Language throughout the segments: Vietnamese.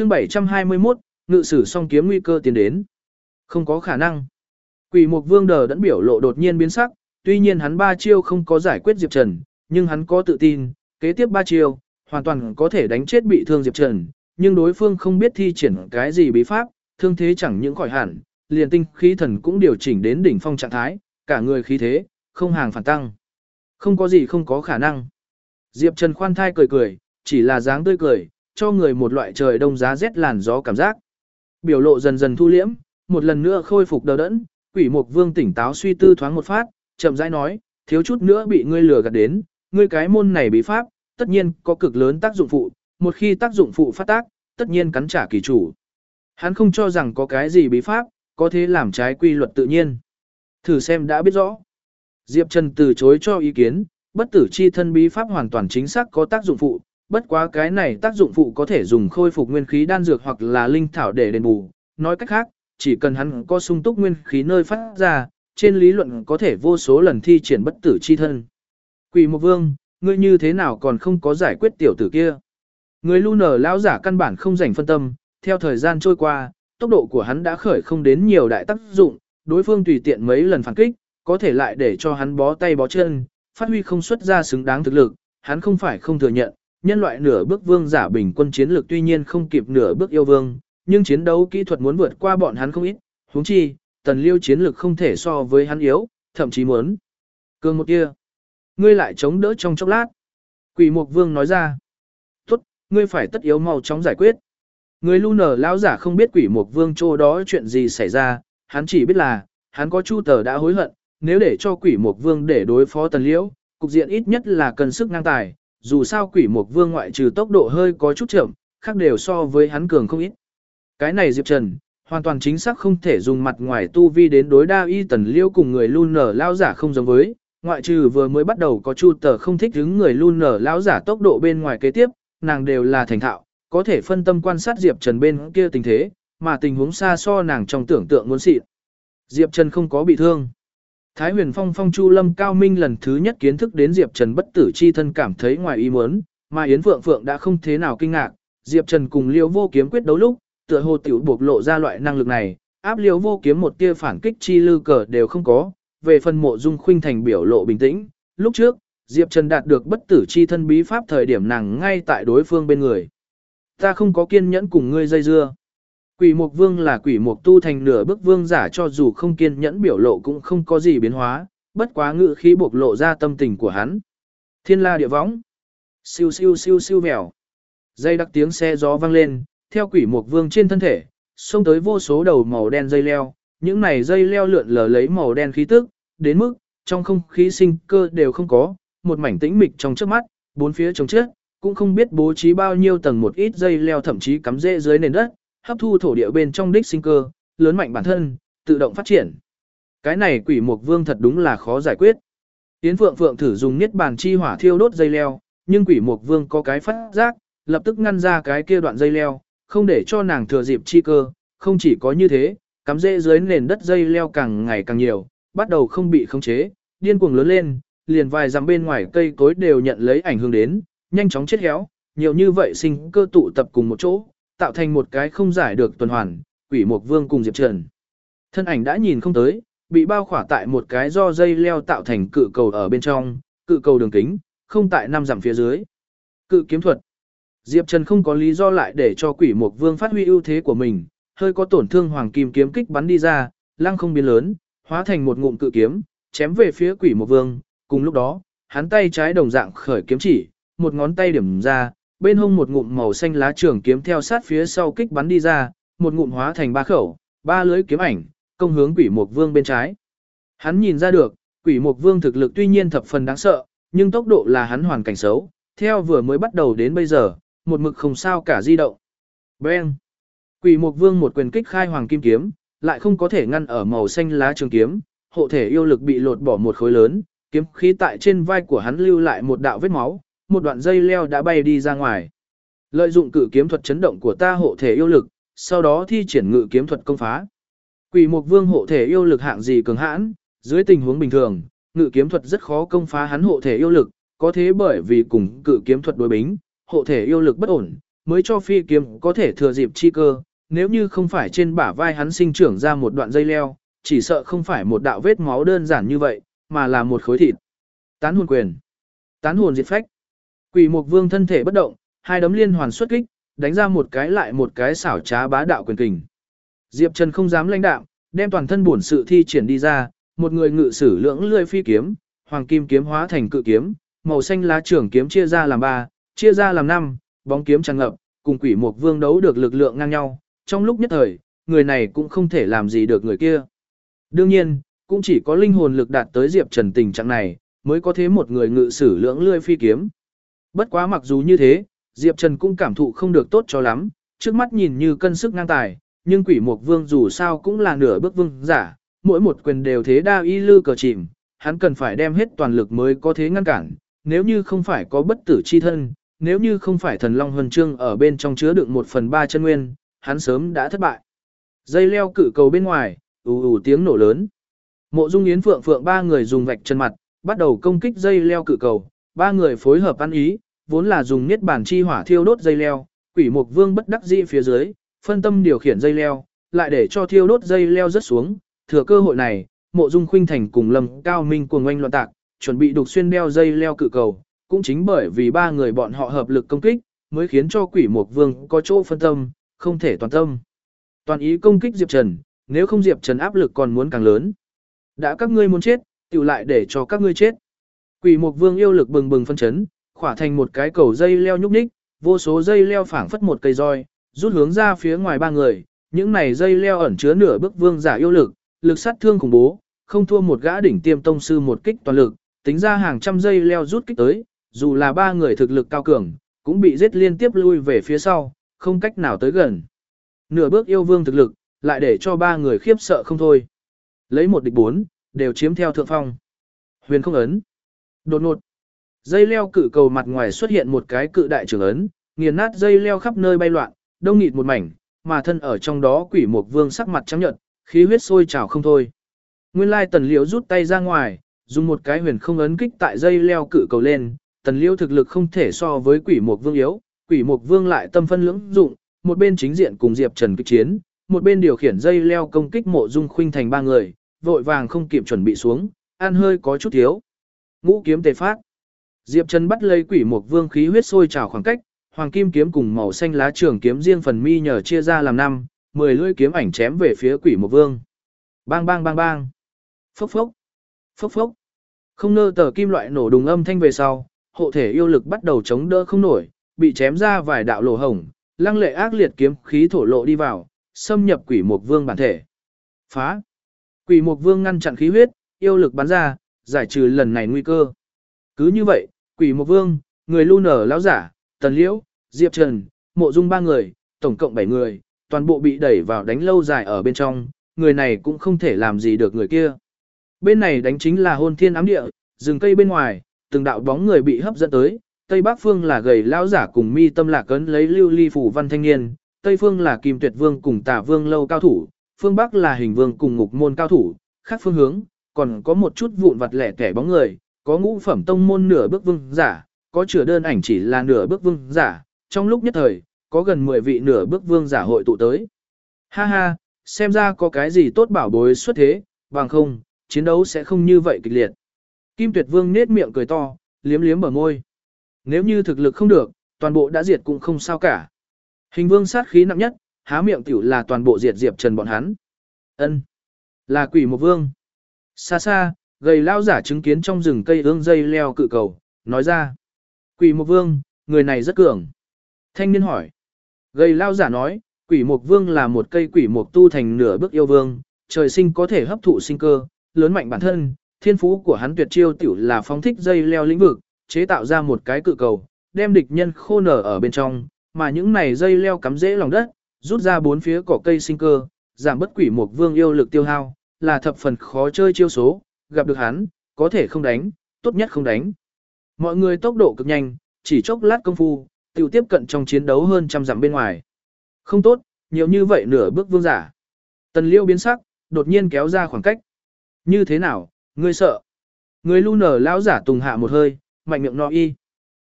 chương 721, ngự sử song kiếm nguy cơ tiến đến. Không có khả năng. Quỷ mục vương đờ đẫn biểu lộ đột nhiên biến sắc, tuy nhiên hắn ba chiêu không có giải quyết Diệp Trần, nhưng hắn có tự tin, kế tiếp ba chiêu, hoàn toàn có thể đánh chết bị thương Diệp Trần, nhưng đối phương không biết thi triển cái gì bí pháp, thương thế chẳng những khỏi hẳn, liền tinh khí thần cũng điều chỉnh đến đỉnh phong trạng thái, cả người khí thế, không hàng phản tăng. Không có gì không có khả năng. Diệp Trần khoan thai cười cười, chỉ là dáng tươi cười, cho người một loại trời đông giá rét làn gió cảm giác. Biểu lộ dần dần thu liễm, một lần nữa khôi phục đầu đẫn, quỷ mục vương tỉnh táo suy tư thoáng một phát, chậm rãi nói, thiếu chút nữa bị ngươi lừa gạt đến, ngươi cái môn này bí pháp, tất nhiên có cực lớn tác dụng phụ, một khi tác dụng phụ phát tác, tất nhiên cắn trả kỳ chủ. Hắn không cho rằng có cái gì bí pháp, có thể làm trái quy luật tự nhiên. Thử xem đã biết rõ. Diệp Trần từ chối cho ý kiến, bất tử chi thân bí pháp hoàn toàn chính xác có tác dụng phụ, bất quá cái này tác dụng phụ có thể dùng khôi phục nguyên khí đan dược hoặc là linh thảo để đền bù. Nói cách khác, chỉ cần hắn có sung túc nguyên khí nơi phát ra, trên lý luận có thể vô số lần thi triển bất tử chi thân. Quỷ một vương, ngươi như thế nào còn không có giải quyết tiểu tử kia? Người lu nở lão giả căn bản không dành phân tâm, theo thời gian trôi qua, tốc độ của hắn đã khởi không đến nhiều đại tác dụng, đối phương tùy tiện mấy lần phản kích, có thể lại để cho hắn bó tay bó chân, phát huy không xuất ra xứng đáng thực lực, hắn không phải không thừa nhận, nhân loại nửa bước vương giả bình quân chiến lược tuy nhiên không kịp nửa bước yêu vương, nhưng chiến đấu kỹ thuật muốn vượt qua bọn hắn không ít, huống chi, tần liêu chiến lược không thể so với hắn yếu, thậm chí muốn. Cường một kia, ngươi lại chống đỡ trong chốc lát. Quỷ mục vương nói ra, tốt, ngươi phải tất yếu mau chóng giải quyết. Người lu nở lão giả không biết quỷ mục vương chỗ đó chuyện gì xảy ra, hắn chỉ biết là, hắn có chu tờ đã hối hận, nếu để cho quỷ mục vương để đối phó tần liễu, cục diện ít nhất là cần sức ngang tài, dù sao quỷ mục vương ngoại trừ tốc độ hơi có chút chậm, khác đều so với hắn cường không ít. Cái này Diệp Trần, hoàn toàn chính xác không thể dùng mặt ngoài tu vi đến đối đa y tần liêu cùng người luôn nở lao giả không giống với, ngoại trừ vừa mới bắt đầu có chu tờ không thích đứng người luôn nở lao giả tốc độ bên ngoài kế tiếp, nàng đều là thành thạo, có thể phân tâm quan sát Diệp Trần bên kia tình thế, mà tình huống xa so nàng trong tưởng tượng muốn xịn. Diệp Trần không có bị thương. Thái huyền phong phong chu lâm cao minh lần thứ nhất kiến thức đến Diệp Trần bất tử chi thân cảm thấy ngoài ý muốn, mà Yến Phượng Phượng đã không thế nào kinh ngạc, Diệp Trần cùng liêu vô kiếm quyết đấu lúc, tựa hồ tiểu buộc lộ ra loại năng lực này, áp liêu vô kiếm một tia phản kích chi lư cờ đều không có, về phần mộ dung khuynh thành biểu lộ bình tĩnh, lúc trước, Diệp Trần đạt được bất tử chi thân bí pháp thời điểm nàng ngay tại đối phương bên người. Ta không có kiên nhẫn cùng ngươi dây dưa. Quỷ mục vương là quỷ mục tu thành nửa bức vương giả cho dù không kiên nhẫn biểu lộ cũng không có gì biến hóa, bất quá ngự khí bộc lộ ra tâm tình của hắn. Thiên la địa võng. Siêu siêu siêu siêu mèo. Dây đặc tiếng xe gió vang lên, theo quỷ mục vương trên thân thể, xông tới vô số đầu màu đen dây leo, những này dây leo lượn lờ lấy màu đen khí tức, đến mức, trong không khí sinh cơ đều không có, một mảnh tĩnh mịch trong trước mắt, bốn phía trống chết, cũng không biết bố trí bao nhiêu tầng một ít dây leo thậm chí cắm rễ dưới nền đất, hấp thu thổ địa bên trong đích sinh cơ, lớn mạnh bản thân, tự động phát triển. Cái này quỷ mục vương thật đúng là khó giải quyết. Tiến Phượng Phượng thử dùng niết bàn chi hỏa thiêu đốt dây leo, nhưng quỷ mục vương có cái phát giác, lập tức ngăn ra cái kia đoạn dây leo, không để cho nàng thừa dịp chi cơ, không chỉ có như thế, cắm rễ dưới nền đất dây leo càng ngày càng nhiều, bắt đầu không bị khống chế, điên cuồng lớn lên, liền vài dặm bên ngoài cây cối đều nhận lấy ảnh hưởng đến, nhanh chóng chết héo, nhiều như vậy sinh cơ tụ tập cùng một chỗ, tạo thành một cái không giải được tuần hoàn, quỷ mục vương cùng Diệp Trần. Thân ảnh đã nhìn không tới, bị bao khỏa tại một cái do dây leo tạo thành cự cầu ở bên trong, cự cầu đường kính, không tại năm dặm phía dưới. Cự kiếm thuật. Diệp Trần không có lý do lại để cho quỷ mục vương phát huy ưu thế của mình, hơi có tổn thương hoàng kim kiếm kích bắn đi ra, lăng không biến lớn, hóa thành một ngụm cự kiếm, chém về phía quỷ mục vương. Cùng lúc đó, hắn tay trái đồng dạng khởi kiếm chỉ, một ngón tay điểm ra, bên hông một ngụm màu xanh lá trường kiếm theo sát phía sau kích bắn đi ra, một ngụm hóa thành ba khẩu, ba lưới kiếm ảnh, công hướng quỷ mục vương bên trái. Hắn nhìn ra được, quỷ mục vương thực lực tuy nhiên thập phần đáng sợ, nhưng tốc độ là hắn hoàn cảnh xấu, theo vừa mới bắt đầu đến bây giờ, một mực không sao cả di động. Ben, Quỷ mục vương một quyền kích khai hoàng kim kiếm, lại không có thể ngăn ở màu xanh lá trường kiếm, hộ thể yêu lực bị lột bỏ một khối lớn, kiếm khí tại trên vai của hắn lưu lại một đạo vết máu, một đoạn dây leo đã bay đi ra ngoài. Lợi dụng cử kiếm thuật chấn động của ta hộ thể yêu lực, sau đó thi triển ngự kiếm thuật công phá. Quỷ Mộc Vương hộ thể yêu lực hạng gì cường hãn, dưới tình huống bình thường, ngự kiếm thuật rất khó công phá hắn hộ thể yêu lực, có thế bởi vì cùng cự kiếm thuật đối bính, hộ thể yêu lực bất ổn, mới cho phi kiếm có thể thừa dịp chi cơ, nếu như không phải trên bả vai hắn sinh trưởng ra một đoạn dây leo, chỉ sợ không phải một đạo vết máu đơn giản như vậy, mà là một khối thịt. Tán hồn quyền. Tán hồn diệt phách. Quỷ Mục Vương thân thể bất động, hai đấm liên hoàn xuất kích, đánh ra một cái lại một cái xảo trá bá đạo quyền kình. Diệp Trần không dám lãnh đạo, đem toàn thân bổn sự thi triển đi ra, một người ngự sử lưỡng lươi phi kiếm, hoàng kim kiếm hóa thành cự kiếm, màu xanh lá trưởng kiếm chia ra làm ba, chia ra làm năm, bóng kiếm tràn ngập, cùng quỷ mục vương đấu được lực lượng ngang nhau, trong lúc nhất thời, người này cũng không thể làm gì được người kia. Đương nhiên, cũng chỉ có linh hồn lực đạt tới Diệp Trần tình trạng này, mới có thế một người ngự sử lưỡng lươi phi kiếm. Bất quá mặc dù như thế, Diệp Trần cũng cảm thụ không được tốt cho lắm, trước mắt nhìn như cân sức ngang tài, nhưng quỷ mục vương dù sao cũng là nửa bước vương giả, mỗi một quyền đều thế đa y lư cờ chìm, hắn cần phải đem hết toàn lực mới có thế ngăn cản, nếu như không phải có bất tử chi thân, nếu như không phải thần long huân chương ở bên trong chứa đựng một phần ba chân nguyên, hắn sớm đã thất bại. Dây leo cử cầu bên ngoài, ù ù tiếng nổ lớn. Mộ Dung Yến Phượng Phượng ba người dùng vạch chân mặt, bắt đầu công kích dây leo cử cầu, ba người phối hợp ăn ý, vốn là dùng niết bàn chi hỏa thiêu đốt dây leo, quỷ mục vương bất đắc dĩ phía dưới, phân tâm điều khiển dây leo, lại để cho thiêu đốt dây leo rất xuống, thừa cơ hội này, Mộ Dung Khuynh Thành cùng Lâm Cao Minh cuồng oanh loạn tạc, chuẩn bị đục xuyên đeo dây leo cự cầu, cũng chính bởi vì ba người bọn họ hợp lực công kích, mới khiến cho quỷ mục vương có chỗ phân tâm, không thể toàn tâm. Toàn ý công kích Diệp Trần, nếu không Diệp Trần áp lực còn muốn càng lớn. Đã các ngươi muốn chết, tiểu lại để cho các ngươi chết. Quỷ Mộc vương yêu lực bừng bừng phân chấn, khỏa thành một cái cầu dây leo nhúc nhích, vô số dây leo phảng phất một cây roi, rút hướng ra phía ngoài ba người, những này dây leo ẩn chứa nửa bước vương giả yêu lực, lực sát thương khủng bố, không thua một gã đỉnh tiêm tông sư một kích toàn lực, tính ra hàng trăm dây leo rút kích tới, dù là ba người thực lực cao cường, cũng bị giết liên tiếp lui về phía sau, không cách nào tới gần. Nửa bước yêu vương thực lực, lại để cho ba người khiếp sợ không thôi. Lấy một địch bốn, đều chiếm theo thượng phong. Huyền không ấn. Đột ngột. Dây leo cự cầu mặt ngoài xuất hiện một cái cự đại trường ấn, nghiền nát dây leo khắp nơi bay loạn, đông nghịt một mảnh, mà thân ở trong đó quỷ mục vương sắc mặt trắng nhợt, khí huyết sôi trào không thôi. Nguyên lai tần liễu rút tay ra ngoài, dùng một cái huyền không ấn kích tại dây leo cự cầu lên, tần liễu thực lực không thể so với quỷ mục vương yếu, quỷ mục vương lại tâm phân lưỡng dụng, một bên chính diện cùng Diệp Trần kích chiến, một bên điều khiển dây leo công kích mộ dung khuynh thành ba người, vội vàng không kịp chuẩn bị xuống, ăn hơi có chút thiếu. Ngũ kiếm tề phát. Diệp Trần bắt lấy quỷ mục vương khí huyết sôi trào khoảng cách, hoàng kim kiếm cùng màu xanh lá trường kiếm riêng phần mi nhờ chia ra làm năm, mười lưỡi kiếm ảnh chém về phía quỷ mục vương. Bang bang bang bang. Phốc phốc. Phốc phốc. Không nơ tờ kim loại nổ đùng âm thanh về sau, hộ thể yêu lực bắt đầu chống đỡ không nổi, bị chém ra vài đạo lỗ hổng, lăng lệ ác liệt kiếm khí thổ lộ đi vào, xâm nhập quỷ mục vương bản thể. Phá. Quỷ mục vương ngăn chặn khí huyết, yêu lực bắn ra, giải trừ lần này nguy cơ. Cứ như vậy, quỷ một vương, người lưu nở lão giả, tần liễu, diệp trần, mộ dung ba người, tổng cộng 7 người, toàn bộ bị đẩy vào đánh lâu dài ở bên trong, người này cũng không thể làm gì được người kia. Bên này đánh chính là hôn thiên ám địa, rừng cây bên ngoài, từng đạo bóng người bị hấp dẫn tới, Tây Bắc Phương là gầy lão giả cùng mi tâm lạc cấn lấy lưu ly phủ văn thanh niên, Tây Phương là kim tuyệt vương cùng tả vương lâu cao thủ, phương Bắc là hình vương cùng ngục môn cao thủ, khác phương hướng, còn có một chút vụn vặt lẻ tẻ bóng người, có ngũ phẩm tông môn nửa bước vương giả, có chữa đơn ảnh chỉ là nửa bước vương giả, trong lúc nhất thời, có gần 10 vị nửa bước vương giả hội tụ tới. Ha ha, xem ra có cái gì tốt bảo bối xuất thế, bằng không, chiến đấu sẽ không như vậy kịch liệt. Kim Tuyệt Vương nết miệng cười to, liếm liếm bờ môi. Nếu như thực lực không được, toàn bộ đã diệt cũng không sao cả. Hình vương sát khí nặng nhất, há miệng tiểu là toàn bộ diệt diệp trần bọn hắn. Ân, Là quỷ một vương. Xa xa, gầy lao giả chứng kiến trong rừng cây ương dây leo cự cầu, nói ra. Quỷ Mộc vương, người này rất cường. Thanh niên hỏi. Gầy lao giả nói, quỷ Mộc vương là một cây quỷ Mộc tu thành nửa bước yêu vương, trời sinh có thể hấp thụ sinh cơ, lớn mạnh bản thân, thiên phú của hắn tuyệt chiêu tiểu là phóng thích dây leo lĩnh vực, chế tạo ra một cái cự cầu, đem địch nhân khô nở ở bên trong, mà những này dây leo cắm dễ lòng đất, rút ra bốn phía cỏ cây sinh cơ, giảm bất quỷ mục vương yêu lực tiêu hao, là thập phần khó chơi chiêu số, gặp được hắn, có thể không đánh, tốt nhất không đánh. Mọi người tốc độ cực nhanh, chỉ chốc lát công phu, tiểu tiếp cận trong chiến đấu hơn trăm dặm bên ngoài. Không tốt, nhiều như vậy nửa bước vương giả. Tần liêu biến sắc, đột nhiên kéo ra khoảng cách. Như thế nào, ngươi sợ? Người lu nở lão giả tùng hạ một hơi, mạnh miệng no y.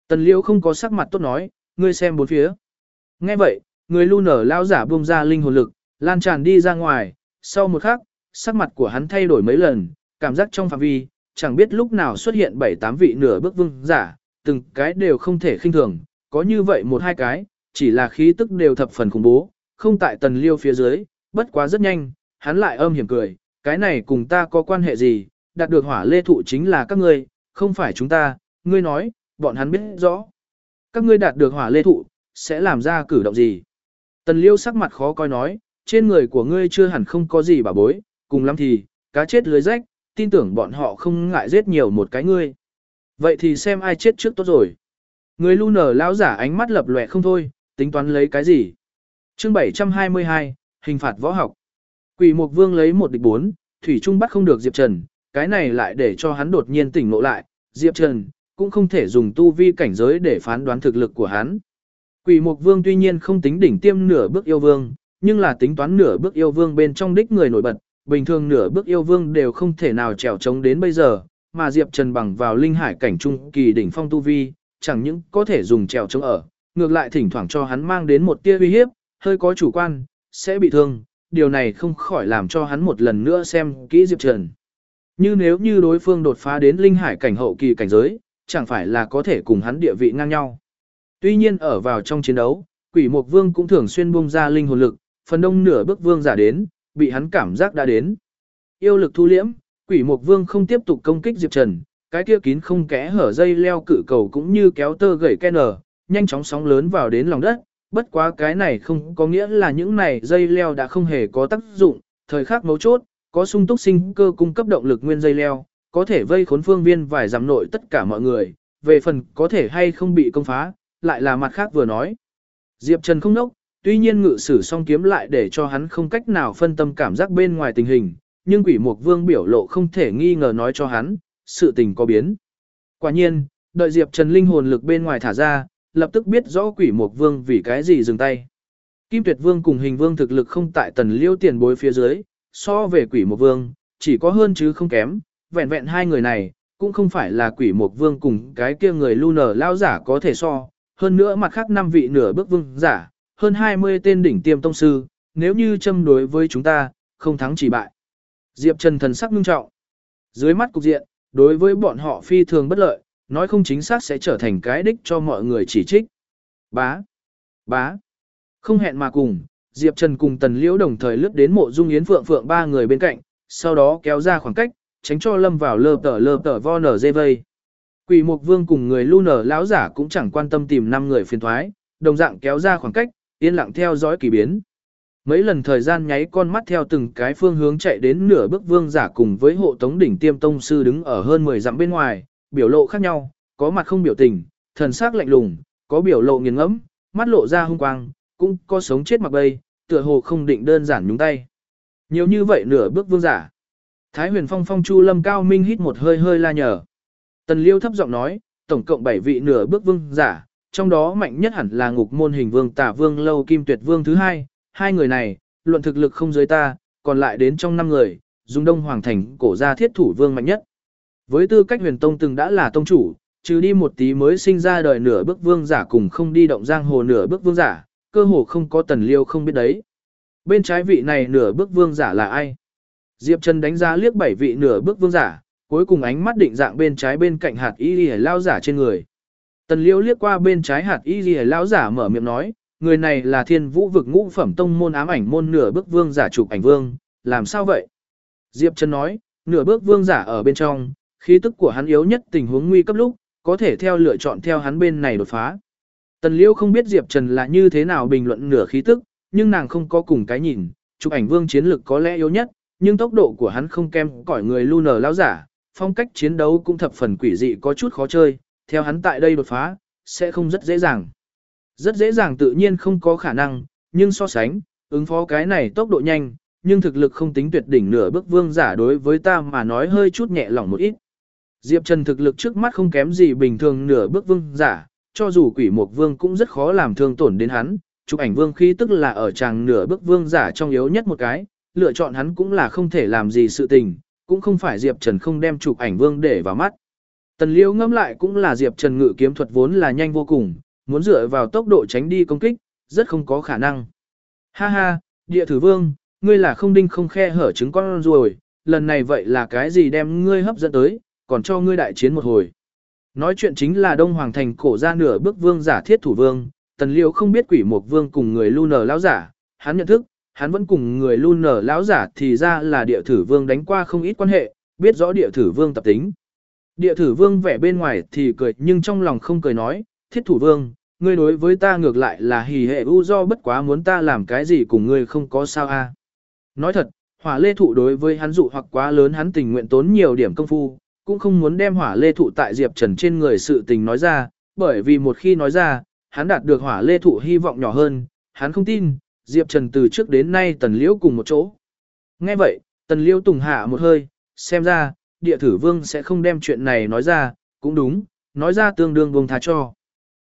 Tần liêu không có sắc mặt tốt nói, ngươi xem bốn phía. Nghe vậy, người lu nở Lão giả buông ra linh hồn lực, lan tràn đi ra ngoài, sau một khắc, sắc mặt của hắn thay đổi mấy lần, cảm giác trong phạm vi, chẳng biết lúc nào xuất hiện bảy tám vị nửa bước vương giả, từng cái đều không thể khinh thường, có như vậy một hai cái, chỉ là khí tức đều thập phần khủng bố, không tại tần liêu phía dưới, bất quá rất nhanh, hắn lại âm hiểm cười, cái này cùng ta có quan hệ gì, đạt được hỏa lê thụ chính là các ngươi, không phải chúng ta, ngươi nói, bọn hắn biết rõ. Các ngươi đạt được hỏa lê thụ, sẽ làm ra cử động gì? Tần liêu sắc mặt khó coi nói, trên người của ngươi chưa hẳn không có gì bà bối, cùng lắm thì, cá chết lưới rách, tin tưởng bọn họ không ngại giết nhiều một cái ngươi. Vậy thì xem ai chết trước tốt rồi. Người lu nở lão giả ánh mắt lập lòe không thôi, tính toán lấy cái gì? Chương 722, hình phạt võ học. Quỷ Mục Vương lấy một địch bốn, thủy trung bắt không được Diệp Trần, cái này lại để cho hắn đột nhiên tỉnh ngộ lại, Diệp Trần cũng không thể dùng tu vi cảnh giới để phán đoán thực lực của hắn. Quỷ Mục Vương tuy nhiên không tính đỉnh tiêm nửa bước yêu vương, nhưng là tính toán nửa bước yêu vương bên trong đích người nổi bật, bình thường nửa bước yêu vương đều không thể nào trèo trống đến bây giờ, mà Diệp Trần bằng vào linh hải cảnh trung kỳ đỉnh phong tu vi, chẳng những có thể dùng trèo trống ở, ngược lại thỉnh thoảng cho hắn mang đến một tia uy hiếp, hơi có chủ quan, sẽ bị thương, điều này không khỏi làm cho hắn một lần nữa xem kỹ Diệp Trần. Như nếu như đối phương đột phá đến linh hải cảnh hậu kỳ cảnh giới, chẳng phải là có thể cùng hắn địa vị ngang nhau. Tuy nhiên ở vào trong chiến đấu, quỷ mục vương cũng thường xuyên bung ra linh hồn lực, phần đông nửa bước vương giả đến, bị hắn cảm giác đã đến. Yêu lực thu liễm, quỷ mục vương không tiếp tục công kích Diệp Trần, cái kia kín không kẽ hở dây leo cự cầu cũng như kéo tơ gậy ken nở, nhanh chóng sóng lớn vào đến lòng đất, bất quá cái này không có nghĩa là những này dây leo đã không hề có tác dụng, thời khắc mấu chốt, có sung túc sinh cơ cung cấp động lực nguyên dây leo, có thể vây khốn phương viên vài giảm nội tất cả mọi người, về phần có thể hay không bị công phá, lại là mặt khác vừa nói. Diệp Trần không nốc, tuy nhiên ngự sử song kiếm lại để cho hắn không cách nào phân tâm cảm giác bên ngoài tình hình, nhưng quỷ mục vương biểu lộ không thể nghi ngờ nói cho hắn, sự tình có biến. Quả nhiên, đợi Diệp Trần linh hồn lực bên ngoài thả ra, lập tức biết rõ quỷ mục vương vì cái gì dừng tay. Kim tuyệt vương cùng hình vương thực lực không tại tần liêu tiền bối phía dưới, so về quỷ mục vương, chỉ có hơn chứ không kém, vẹn vẹn hai người này, cũng không phải là quỷ mục vương cùng cái kia người lu nở lao giả có thể so, hơn nữa mặt khác năm vị nửa bước vương giả, hơn 20 tên đỉnh tiêm tông sư, nếu như châm đối với chúng ta, không thắng chỉ bại. Diệp Trần thần sắc nghiêm trọng. Dưới mắt cục diện, đối với bọn họ phi thường bất lợi, nói không chính xác sẽ trở thành cái đích cho mọi người chỉ trích. Bá, bá, không hẹn mà cùng, Diệp Trần cùng Tần Liễu đồng thời lướt đến mộ dung yến phượng phượng ba người bên cạnh, sau đó kéo ra khoảng cách, tránh cho lâm vào lơ tở lơ tở vo nở dê vây. Quỷ Mục Vương cùng người lu nở lão giả cũng chẳng quan tâm tìm năm người phiền thoái, đồng dạng kéo ra khoảng cách, yên lặng theo dõi kỳ biến. Mấy lần thời gian nháy con mắt theo từng cái phương hướng chạy đến nửa bước vương giả cùng với hộ tống đỉnh tiêm tông sư đứng ở hơn 10 dặm bên ngoài, biểu lộ khác nhau, có mặt không biểu tình, thần sắc lạnh lùng, có biểu lộ nghiền ngẫm, mắt lộ ra hung quang, cũng có sống chết mặc bay, tựa hồ không định đơn giản nhúng tay. Nhiều như vậy nửa bước vương giả. Thái huyền phong phong chu lâm cao minh hít một hơi hơi la nhở. Tần liêu thấp giọng nói, tổng cộng 7 vị nửa bước vương giả, trong đó mạnh nhất hẳn là ngục môn hình vương tả vương lâu kim tuyệt vương thứ hai, hai người này, luận thực lực không dưới ta, còn lại đến trong năm người, dùng đông hoàng thành cổ ra thiết thủ vương mạnh nhất. Với tư cách huyền tông từng đã là tông chủ, trừ đi một tí mới sinh ra đời nửa bước vương giả cùng không đi động giang hồ nửa bước vương giả, cơ hồ không có tần liêu không biết đấy. Bên trái vị này nửa bước vương giả là ai? Diệp Trần đánh giá liếc bảy vị nửa bước vương giả, cuối cùng ánh mắt định dạng bên trái bên cạnh hạt y lì lao giả trên người. Tần liêu liếc qua bên trái hạt y lìa lão giả mở miệng nói, người này là thiên vũ vực ngũ phẩm tông môn ám ảnh môn nửa bước vương giả chụp ảnh vương, làm sao vậy? Diệp Trần nói, nửa bước vương giả ở bên trong, khí tức của hắn yếu nhất tình huống nguy cấp lúc, có thể theo lựa chọn theo hắn bên này đột phá. Tần Liêu không biết Diệp Trần là như thế nào bình luận nửa khí tức, nhưng nàng không có cùng cái nhìn, chụp ảnh vương chiến lực có lẽ yếu nhất, nhưng tốc độ của hắn không kém cỏi người lu nở giả, phong cách chiến đấu cũng thập phần quỷ dị có chút khó chơi, theo hắn tại đây đột phá, sẽ không rất dễ dàng. Rất dễ dàng tự nhiên không có khả năng, nhưng so sánh, ứng phó cái này tốc độ nhanh, nhưng thực lực không tính tuyệt đỉnh nửa bước vương giả đối với ta mà nói hơi chút nhẹ lòng một ít. Diệp Trần thực lực trước mắt không kém gì bình thường nửa bước vương giả, cho dù quỷ mục vương cũng rất khó làm thương tổn đến hắn, chụp ảnh vương khí tức là ở chàng nửa bước vương giả trong yếu nhất một cái, lựa chọn hắn cũng là không thể làm gì sự tình, cũng không phải Diệp Trần không đem chụp ảnh vương để vào mắt. Tần Liêu ngẫm lại cũng là Diệp Trần ngự kiếm thuật vốn là nhanh vô cùng, muốn dựa vào tốc độ tránh đi công kích, rất không có khả năng. Ha ha, địa thử vương, ngươi là không đinh không khe hở trứng con rồi, lần này vậy là cái gì đem ngươi hấp dẫn tới, còn cho ngươi đại chiến một hồi. Nói chuyện chính là Đông Hoàng Thành cổ ra nửa bước vương giả thiết thủ vương, tần liêu không biết quỷ một vương cùng người lu nở lão giả, hắn nhận thức, hắn vẫn cùng người lu nở lão giả thì ra là địa thử vương đánh qua không ít quan hệ, biết rõ địa thử vương tập tính. Địa thử vương vẻ bên ngoài thì cười nhưng trong lòng không cười nói, thiết thủ vương, ngươi đối với ta ngược lại là hỉ hệ u do bất quá muốn ta làm cái gì cùng ngươi không có sao a. Nói thật, hỏa lê thụ đối với hắn dụ hoặc quá lớn hắn tình nguyện tốn nhiều điểm công phu, cũng không muốn đem hỏa lê thụ tại Diệp Trần trên người sự tình nói ra, bởi vì một khi nói ra, hắn đạt được hỏa lê thụ hy vọng nhỏ hơn, hắn không tin, Diệp Trần từ trước đến nay tần liễu cùng một chỗ. Nghe vậy, tần liễu tùng hạ một hơi, xem ra, địa thử vương sẽ không đem chuyện này nói ra, cũng đúng, nói ra tương đương vùng tha cho.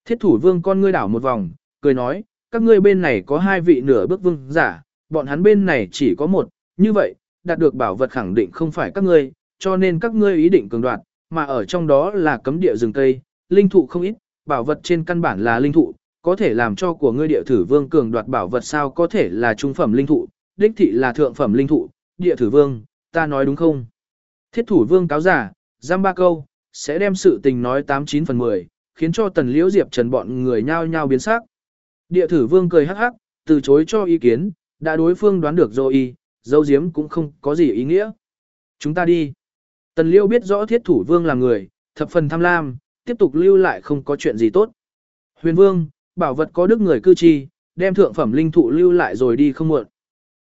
Thiết thủ vương con ngươi đảo một vòng, cười nói, các ngươi bên này có hai vị nửa bước vương giả, bọn hắn bên này chỉ có một, như vậy, đạt được bảo vật khẳng định không phải các ngươi, cho nên các ngươi ý định cường đoạt, mà ở trong đó là cấm địa rừng cây, linh thụ không ít, bảo vật trên căn bản là linh thụ, có thể làm cho của ngươi địa thử vương cường đoạt bảo vật sao có thể là trung phẩm linh thụ, đích thị là thượng phẩm linh thụ, địa thử vương, ta nói đúng không? Thiết thủ vương cáo giả, giam ba câu, sẽ đem sự tình nói 89 phần 10, khiến cho tần liễu diệp trần bọn người nhao nhao biến sắc. Địa thử vương cười hắc hắc, từ chối cho ý kiến, đã đối phương đoán được rồi y, dấu diếm cũng không có gì ý nghĩa. Chúng ta đi. Tần liễu biết rõ thiết thủ vương là người, thập phần tham lam, tiếp tục lưu lại không có chuyện gì tốt. Huyền vương, bảo vật có đức người cư chi, đem thượng phẩm linh thụ lưu lại rồi đi không muộn.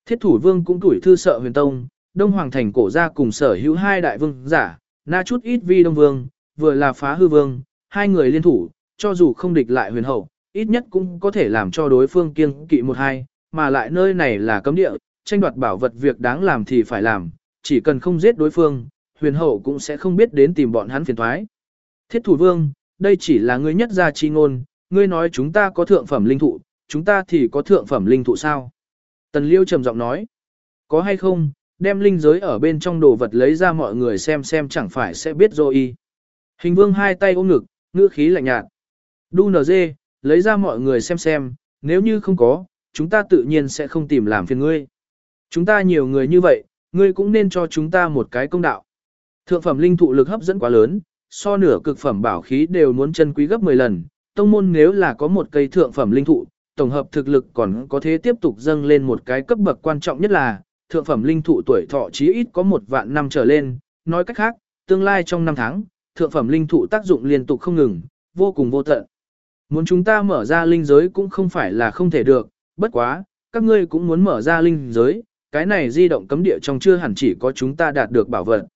Thiết thủ vương cũng tuổi thư sợ huyền tông, đông hoàng thành cổ gia cùng sở hữu hai đại vương giả, na chút ít vi đông vương, vừa là phá hư vương, hai người liên thủ, cho dù không địch lại huyền hậu, ít nhất cũng có thể làm cho đối phương kiêng kỵ một hai, mà lại nơi này là cấm địa, tranh đoạt bảo vật việc đáng làm thì phải làm, chỉ cần không giết đối phương, huyền hậu cũng sẽ không biết đến tìm bọn hắn phiền thoái. Thiết thủ vương, đây chỉ là ngươi nhất gia chi ngôn, ngươi nói chúng ta có thượng phẩm linh thụ, chúng ta thì có thượng phẩm linh thụ sao? Tần Liêu trầm giọng nói, có hay không, đem linh giới ở bên trong đồ vật lấy ra mọi người xem xem chẳng phải sẽ biết rồi Hình vương hai tay ôm ngực, ngữ khí lạnh nhạt. Đu nờ dê, lấy ra mọi người xem xem, nếu như không có, chúng ta tự nhiên sẽ không tìm làm phiền ngươi. Chúng ta nhiều người như vậy, ngươi cũng nên cho chúng ta một cái công đạo. Thượng phẩm linh thụ lực hấp dẫn quá lớn, so nửa cực phẩm bảo khí đều muốn chân quý gấp 10 lần. Tông môn nếu là có một cây thượng phẩm linh thụ, tổng hợp thực lực còn có thể tiếp tục dâng lên một cái cấp bậc quan trọng nhất là, thượng phẩm linh thụ tuổi thọ chí ít có một vạn năm trở lên, nói cách khác, tương lai trong năm tháng, thượng phẩm linh thụ tác dụng liên tục không ngừng, vô cùng vô tận. Muốn chúng ta mở ra linh giới cũng không phải là không thể được, bất quá, các ngươi cũng muốn mở ra linh giới, cái này di động cấm địa trong chưa hẳn chỉ có chúng ta đạt được bảo vật.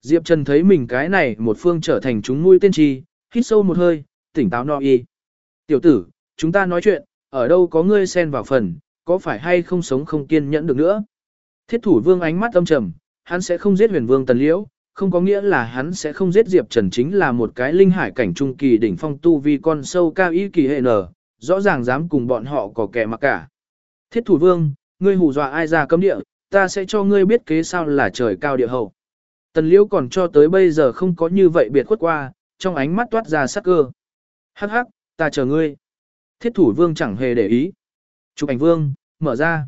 Diệp Trần thấy mình cái này một phương trở thành chúng nuôi tiên tri, hít sâu một hơi, tỉnh táo no y. Tiểu tử, chúng ta nói chuyện, ở đâu có ngươi xen vào phần, có phải hay không sống không kiên nhẫn được nữa. Thiết thủ vương ánh mắt âm trầm, hắn sẽ không giết huyền vương tần liễu, không có nghĩa là hắn sẽ không giết Diệp Trần chính là một cái linh hải cảnh trung kỳ đỉnh phong tu vi con sâu cao ý kỳ hệ nở, rõ ràng dám cùng bọn họ có kẻ mặc cả. Thiết thủ vương, ngươi hù dọa ai ra cấm địa, ta sẽ cho ngươi biết kế sao là trời cao địa hậu. Tần liễu còn cho tới bây giờ không có như vậy biệt khuất qua, trong ánh mắt toát ra sắc cơ. Hắc hắc, ta chờ ngươi. Thiết thủ vương chẳng hề để ý. Chụp ảnh vương, mở ra.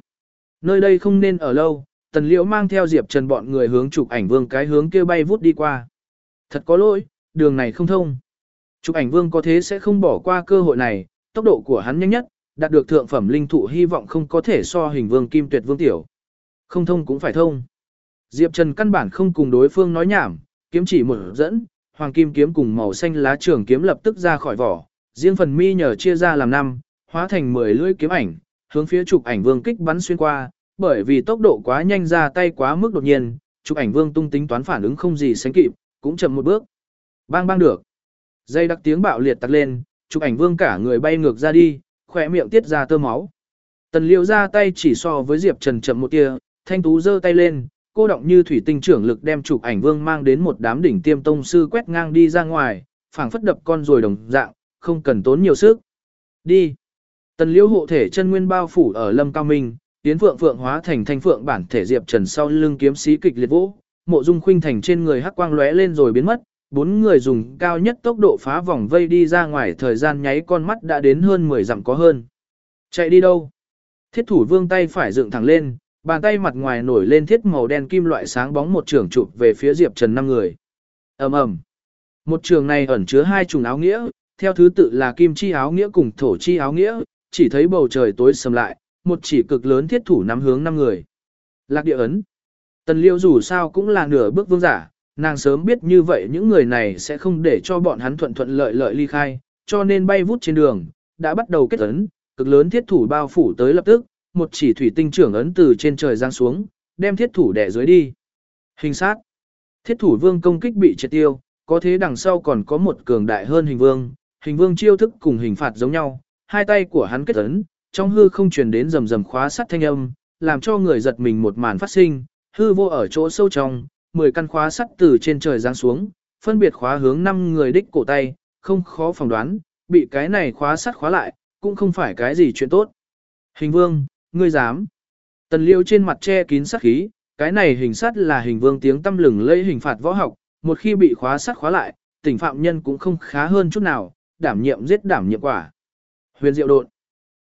Nơi đây không nên ở lâu, tần liễu mang theo Diệp Trần bọn người hướng chụp ảnh vương cái hướng kia bay vút đi qua. Thật có lỗi, đường này không thông. Chụp ảnh vương có thế sẽ không bỏ qua cơ hội này, tốc độ của hắn nhanh nhất, đạt được thượng phẩm linh thụ hy vọng không có thể so hình vương kim tuyệt vương tiểu. Không thông cũng phải thông. Diệp Trần căn bản không cùng đối phương nói nhảm, kiếm chỉ mở dẫn, hoàng kim kiếm cùng màu xanh lá trường kiếm lập tức ra khỏi vỏ, riêng phần mi nhờ chia ra làm năm, hóa thành 10 lưỡi kiếm ảnh, hướng phía chụp ảnh vương kích bắn xuyên qua, bởi vì tốc độ quá nhanh ra tay quá mức đột nhiên, chụp ảnh vương tung tính toán phản ứng không gì sánh kịp, cũng chậm một bước. Bang bang được. Dây đặc tiếng bạo liệt tắt lên, chụp ảnh vương cả người bay ngược ra đi, khỏe miệng tiết ra tơ máu. Tần liễu ra tay chỉ so với Diệp Trần chậm một tia, thanh tú giơ tay lên, cô động như thủy tinh trưởng lực đem chụp ảnh vương mang đến một đám đỉnh tiêm tông sư quét ngang đi ra ngoài, phảng phất đập con rồi đồng dạng, không cần tốn nhiều sức. Đi. Tần Liễu hộ thể chân nguyên bao phủ ở lâm cao minh, tiến Phượng Phượng hóa thành thanh phượng bản thể Diệp Trần sau lưng kiếm sĩ kịch liệt vũ, mộ dung khuynh thành trên người hắc quang lóe lên rồi biến mất, bốn người dùng cao nhất tốc độ phá vòng vây đi ra ngoài thời gian nháy con mắt đã đến hơn 10 dặm có hơn. Chạy đi đâu? Thiết thủ vương tay phải dựng thẳng lên, bàn tay mặt ngoài nổi lên thiết màu đen kim loại sáng bóng một trường chụp về phía Diệp Trần năm người. ầm ầm Một trường này ẩn chứa hai trùng áo nghĩa, theo thứ tự là kim chi áo nghĩa cùng thổ chi áo nghĩa, chỉ thấy bầu trời tối sầm lại, một chỉ cực lớn thiết thủ nắm hướng năm người. Lạc địa ấn. Tần liêu dù sao cũng là nửa bước vương giả, nàng sớm biết như vậy những người này sẽ không để cho bọn hắn thuận thuận lợi lợi ly khai, cho nên bay vút trên đường, đã bắt đầu kết ấn, cực lớn thiết thủ bao phủ tới lập tức, một chỉ thủy tinh trưởng ấn từ trên trời giáng xuống, đem thiết thủ đè dưới đi. Hình sát. Thiết thủ vương công kích bị triệt tiêu, có thế đằng sau còn có một cường đại hơn hình vương, hình vương chiêu thức cùng hình phạt giống nhau, hai tay của hắn kết ấn, trong hư không truyền đến rầm rầm khóa sắt thanh âm, làm cho người giật mình một màn phát sinh, hư vô ở chỗ sâu trong, 10 căn khóa sắt từ trên trời giáng xuống, phân biệt khóa hướng 5 người đích cổ tay, không khó phỏng đoán, bị cái này khóa sắt khóa lại, cũng không phải cái gì chuyện tốt. Hình vương, ngươi dám. Tần liêu trên mặt che kín sát khí, cái này hình sắt là hình vương tiếng tâm lừng lây hình phạt võ học, một khi bị khóa sắt khóa lại, tỉnh phạm nhân cũng không khá hơn chút nào, đảm nhiệm giết đảm nhiệm quả. Huyền diệu đột.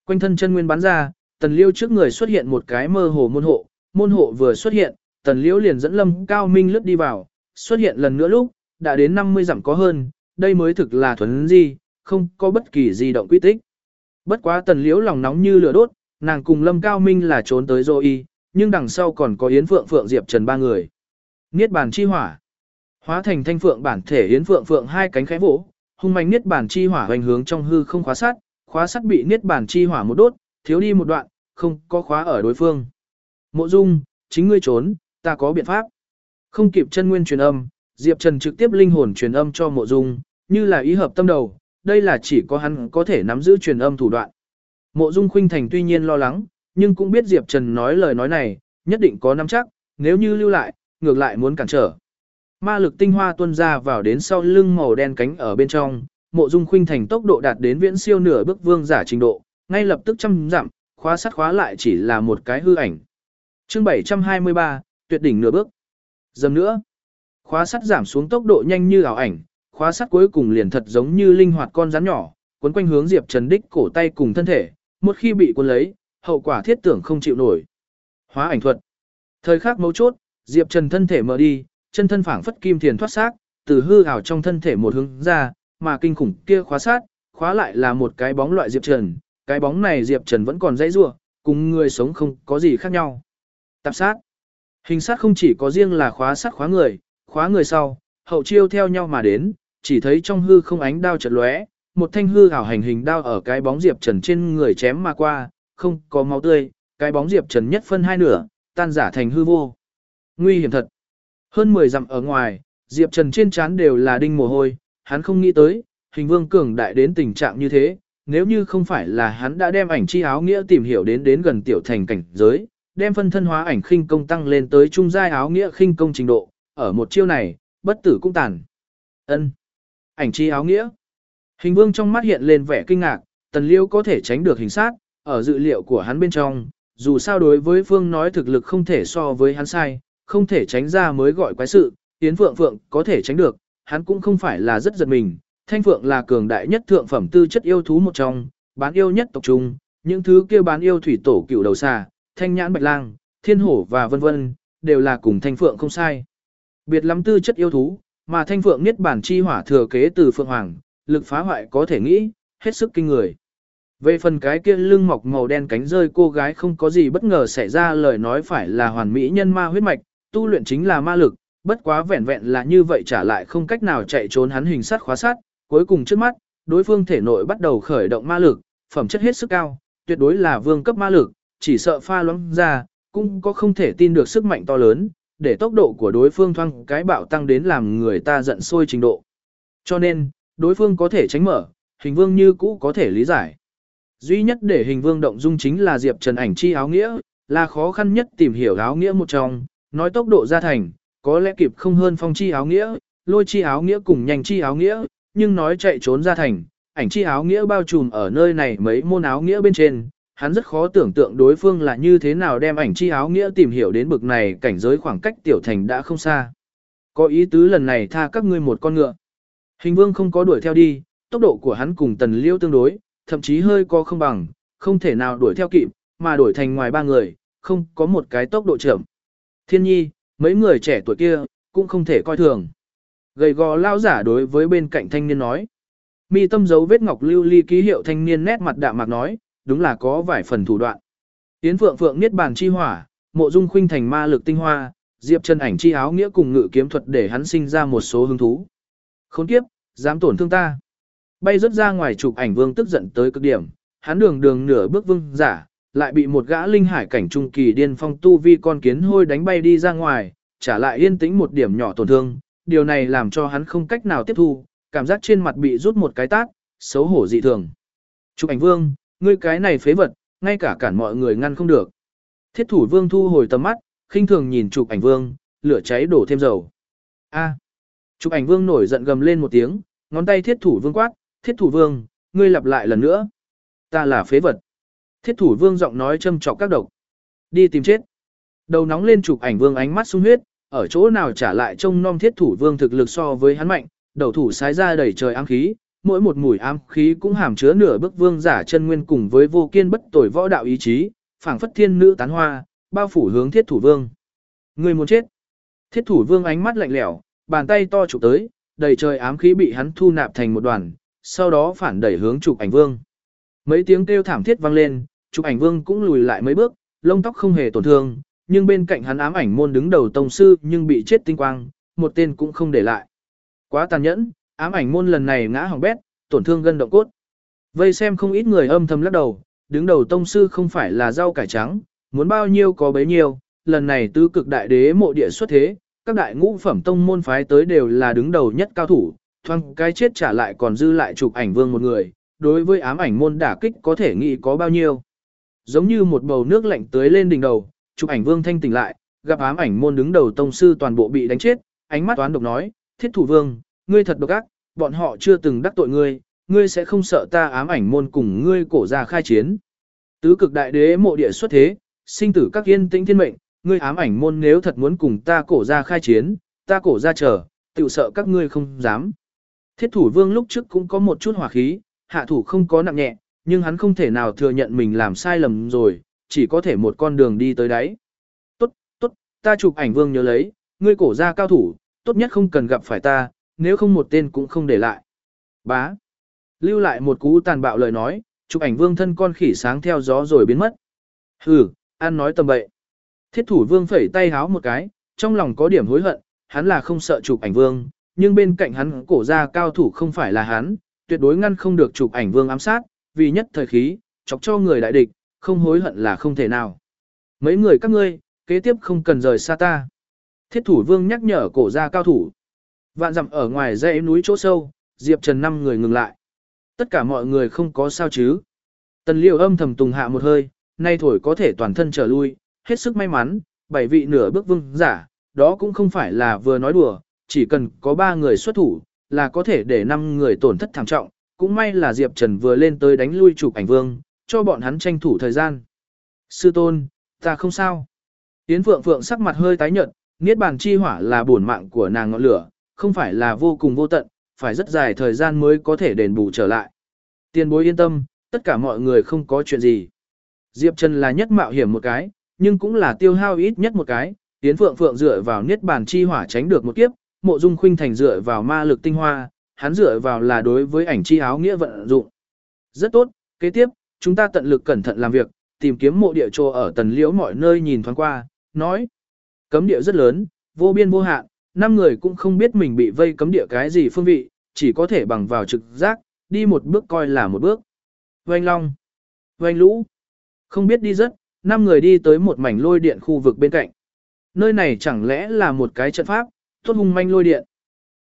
Quanh thân chân nguyên bắn ra, tần liêu trước người xuất hiện một cái mơ hồ môn hộ, môn hộ vừa xuất hiện, tần liêu liền dẫn lâm cao minh lướt đi vào, xuất hiện lần nữa lúc, đã đến 50 dặm có hơn, đây mới thực là thuần di, không có bất kỳ di động quy tích. Bất quá tần liễu lòng nóng như lửa đốt, nàng cùng lâm cao minh là trốn tới dô y, nhưng đằng sau còn có yến phượng phượng diệp trần ba người. Niết bàn chi hỏa. Hóa thành thanh phượng bản thể yến phượng phượng hai cánh khẽ vỗ, hung mạnh niết bàn chi hỏa hoành hướng trong hư không khóa sát, khóa sắt bị niết bàn chi hỏa một đốt, thiếu đi một đoạn, không có khóa ở đối phương. Mộ Dung, chính ngươi trốn, ta có biện pháp. Không kịp chân nguyên truyền âm, Diệp Trần trực tiếp linh hồn truyền âm cho Mộ Dung, như là ý hợp tâm đầu, đây là chỉ có hắn có thể nắm giữ truyền âm thủ đoạn. Mộ Dung Khuynh Thành tuy nhiên lo lắng, nhưng cũng biết Diệp Trần nói lời nói này, nhất định có nắm chắc, nếu như lưu lại, ngược lại muốn cản trở. Ma lực tinh hoa tuôn ra vào đến sau lưng màu đen cánh ở bên trong, mộ dung khuynh thành tốc độ đạt đến viễn siêu nửa bước vương giả trình độ, ngay lập tức trăm dặm, khóa sắt khóa lại chỉ là một cái hư ảnh. Chương 723, tuyệt đỉnh nửa bước. Dầm nữa, khóa sắt giảm xuống tốc độ nhanh như ảo ảnh, khóa sắt cuối cùng liền thật giống như linh hoạt con rắn nhỏ, quấn quanh hướng Diệp Trần đích cổ tay cùng thân thể, một khi bị cuốn lấy, hậu quả thiết tưởng không chịu nổi. Hóa ảnh thuật. Thời khắc mấu chốt, Diệp Trần thân thể mở đi, chân thân phảng phất kim thiền thoát xác, từ hư ảo trong thân thể một hướng ra, mà kinh khủng kia khóa sát, khóa lại là một cái bóng loại Diệp Trần, cái bóng này Diệp Trần vẫn còn dãy rua, cùng người sống không có gì khác nhau. Tạp sát. Hình sát không chỉ có riêng là khóa sát khóa người, khóa người sau, hậu chiêu theo nhau mà đến, chỉ thấy trong hư không ánh đao chợt lóe, một thanh hư ảo hành hình đao ở cái bóng Diệp Trần trên người chém mà qua, không có máu tươi, cái bóng Diệp Trần nhất phân hai nửa, tan giả thành hư vô. Nguy hiểm thật. Hơn 10 dặm ở ngoài, Diệp Trần trên trán đều là đinh mồ hôi, hắn không nghĩ tới, hình vương cường đại đến tình trạng như thế, nếu như không phải là hắn đã đem ảnh chi áo nghĩa tìm hiểu đến đến gần tiểu thành cảnh giới, đem phân thân hóa ảnh khinh công tăng lên tới trung giai áo nghĩa khinh công trình độ, ở một chiêu này, bất tử cũng tàn. Ân, Ảnh chi áo nghĩa. Hình vương trong mắt hiện lên vẻ kinh ngạc, tần liêu có thể tránh được hình sát, ở dự liệu của hắn bên trong, dù sao đối với phương nói thực lực không thể so với hắn sai, không thể tránh ra mới gọi quái sự, tiến Phượng Phượng có thể tránh được, hắn cũng không phải là rất giật mình, Thanh Phượng là cường đại nhất thượng phẩm tư chất yêu thú một trong, bán yêu nhất tộc trung, những thứ kia bán yêu thủy tổ cựu đầu xà, thanh nhãn bạch lang, thiên hổ và vân vân, đều là cùng Thanh Phượng không sai. Biệt lắm tư chất yêu thú, mà Thanh Phượng niết bản chi hỏa thừa kế từ Phượng Hoàng, lực phá hoại có thể nghĩ, hết sức kinh người. Về phần cái kia lưng mọc màu đen cánh rơi cô gái không có gì bất ngờ xảy ra lời nói phải là hoàn mỹ nhân ma huyết mạch, tu luyện chính là ma lực, bất quá vẹn vẹn là như vậy trả lại không cách nào chạy trốn hắn hình sát khóa sát, cuối cùng trước mắt, đối phương thể nội bắt đầu khởi động ma lực, phẩm chất hết sức cao, tuyệt đối là vương cấp ma lực, chỉ sợ pha loãng ra, cũng có không thể tin được sức mạnh to lớn, để tốc độ của đối phương thoang cái bạo tăng đến làm người ta giận sôi trình độ. Cho nên, đối phương có thể tránh mở, hình vương như cũ có thể lý giải. Duy nhất để hình vương động dung chính là Diệp Trần ảnh chi áo nghĩa, là khó khăn nhất tìm hiểu áo nghĩa một trong, nói tốc độ ra thành, có lẽ kịp không hơn phong chi áo nghĩa, lôi chi áo nghĩa cùng nhanh chi áo nghĩa, nhưng nói chạy trốn ra thành, ảnh chi áo nghĩa bao trùm ở nơi này mấy môn áo nghĩa bên trên, hắn rất khó tưởng tượng đối phương là như thế nào đem ảnh chi áo nghĩa tìm hiểu đến bực này cảnh giới khoảng cách tiểu thành đã không xa. Có ý tứ lần này tha các ngươi một con ngựa. Hình vương không có đuổi theo đi, tốc độ của hắn cùng tần liêu tương đối, thậm chí hơi có không bằng, không thể nào đuổi theo kịp, mà đổi thành ngoài ba người, không có một cái tốc độ chậm. Thiên nhi, mấy người trẻ tuổi kia, cũng không thể coi thường. Gầy gò lao giả đối với bên cạnh thanh niên nói. Mi tâm dấu vết ngọc lưu ly ký hiệu thanh niên nét mặt đạm mạc nói, đúng là có vài phần thủ đoạn. Tiến phượng phượng niết bàn chi hỏa, mộ dung khuynh thành ma lực tinh hoa, diệp chân ảnh chi áo nghĩa cùng ngự kiếm thuật để hắn sinh ra một số hứng thú. Khốn kiếp, dám tổn thương ta. Bay rất ra ngoài chụp ảnh vương tức giận tới cực điểm, hắn đường đường nửa bước vương giả, lại bị một gã linh hải cảnh trung kỳ điên phong tu vi con kiến hôi đánh bay đi ra ngoài, trả lại yên tĩnh một điểm nhỏ tổn thương, điều này làm cho hắn không cách nào tiếp thu, cảm giác trên mặt bị rút một cái tát, xấu hổ dị thường. Trục ảnh vương, ngươi cái này phế vật, ngay cả cản mọi người ngăn không được. Thiết thủ vương thu hồi tầm mắt, khinh thường nhìn trục ảnh vương, lửa cháy đổ thêm dầu. A. Trục ảnh vương nổi giận gầm lên một tiếng, ngón tay thiết thủ vương quát, thiết thủ vương, ngươi lặp lại lần nữa. Ta là phế vật. Thiết thủ vương giọng nói châm trọc các độc. Đi tìm chết. Đầu nóng lên chụp ảnh vương ánh mắt sung huyết, ở chỗ nào trả lại trông non thiết thủ vương thực lực so với hắn mạnh, đầu thủ sái ra đầy trời ám khí, mỗi một mũi ám khí cũng hàm chứa nửa bức vương giả chân nguyên cùng với vô kiên bất tồi võ đạo ý chí, phảng phất thiên nữ tán hoa, bao phủ hướng thiết thủ vương. Người muốn chết. Thiết thủ vương ánh mắt lạnh lẽo, bàn tay to chụp tới, đầy trời ám khí bị hắn thu nạp thành một đoàn, sau đó phản đẩy hướng chụp ảnh vương. Mấy tiếng kêu thảm thiết vang lên, Chụp ảnh vương cũng lùi lại mấy bước, lông tóc không hề tổn thương, nhưng bên cạnh hắn ám ảnh môn đứng đầu tông sư nhưng bị chết tinh quang, một tên cũng không để lại. Quá tàn nhẫn, ám ảnh môn lần này ngã hỏng bét, tổn thương gân động cốt. Vây xem không ít người âm thầm lắc đầu, đứng đầu tông sư không phải là rau cải trắng, muốn bao nhiêu có bấy nhiêu, lần này tứ cực đại đế mộ địa xuất thế, các đại ngũ phẩm tông môn phái tới đều là đứng đầu nhất cao thủ, thoang cái chết trả lại còn dư lại chụp ảnh vương một người, đối với ám ảnh môn đả kích có thể nghĩ có bao nhiêu. Giống như một bầu nước lạnh tưới lên đỉnh đầu, chụp ảnh vương thanh tỉnh lại, gặp ám ảnh môn đứng đầu tông sư toàn bộ bị đánh chết, ánh mắt toán độc nói, thiết thủ vương, ngươi thật độc ác, bọn họ chưa từng đắc tội ngươi, ngươi sẽ không sợ ta ám ảnh môn cùng ngươi cổ ra khai chiến. Tứ cực đại đế mộ địa xuất thế, sinh tử các yên tĩnh thiên mệnh, ngươi ám ảnh môn nếu thật muốn cùng ta cổ ra khai chiến, ta cổ ra chờ, tự sợ các ngươi không dám. Thiết thủ vương lúc trước cũng có một chút hỏa khí, hạ thủ không có nặng nhẹ, nhưng hắn không thể nào thừa nhận mình làm sai lầm rồi, chỉ có thể một con đường đi tới đấy. Tốt, tốt, ta chụp ảnh vương nhớ lấy, ngươi cổ ra cao thủ, tốt nhất không cần gặp phải ta, nếu không một tên cũng không để lại. Bá. Lưu lại một cú tàn bạo lời nói, chụp ảnh vương thân con khỉ sáng theo gió rồi biến mất. Hừ, ăn nói tầm bậy. Thiết thủ vương phẩy tay háo một cái, trong lòng có điểm hối hận, hắn là không sợ chụp ảnh vương, nhưng bên cạnh hắn cổ ra cao thủ không phải là hắn, tuyệt đối ngăn không được chụp ảnh vương ám sát, vì nhất thời khí, chọc cho người đại địch, không hối hận là không thể nào. Mấy người các ngươi, kế tiếp không cần rời xa ta. Thiết thủ vương nhắc nhở cổ gia cao thủ. Vạn dặm ở ngoài dãy núi chỗ sâu, Diệp Trần năm người ngừng lại. Tất cả mọi người không có sao chứ. Tần liêu âm thầm tùng hạ một hơi, nay thổi có thể toàn thân trở lui, hết sức may mắn, bảy vị nửa bước vương giả, đó cũng không phải là vừa nói đùa, chỉ cần có ba người xuất thủ, là có thể để năm người tổn thất thảm trọng, cũng may là Diệp Trần vừa lên tới đánh lui chụp ảnh vương, cho bọn hắn tranh thủ thời gian. Sư tôn, ta không sao. Yến Phượng Phượng sắc mặt hơi tái nhợt, niết bàn chi hỏa là bổn mạng của nàng ngọn lửa, không phải là vô cùng vô tận, phải rất dài thời gian mới có thể đền bù trở lại. Tiên bối yên tâm, tất cả mọi người không có chuyện gì. Diệp Trần là nhất mạo hiểm một cái, nhưng cũng là tiêu hao ít nhất một cái. Yến Phượng Phượng dựa vào niết bàn chi hỏa tránh được một kiếp, Mộ Dung Khuynh Thành dựa vào ma lực tinh hoa, hắn dựa vào là đối với ảnh chi áo nghĩa vận dụng. Rất tốt, kế tiếp, chúng ta tận lực cẩn thận làm việc, tìm kiếm mộ địa trô ở tần liễu mọi nơi nhìn thoáng qua, nói. Cấm địa rất lớn, vô biên vô hạn, năm người cũng không biết mình bị vây cấm địa cái gì phương vị, chỉ có thể bằng vào trực giác, đi một bước coi là một bước. Vành long, vành lũ, không biết đi rất, năm người đi tới một mảnh lôi điện khu vực bên cạnh. Nơi này chẳng lẽ là một cái trận pháp, tốt hung manh lôi điện.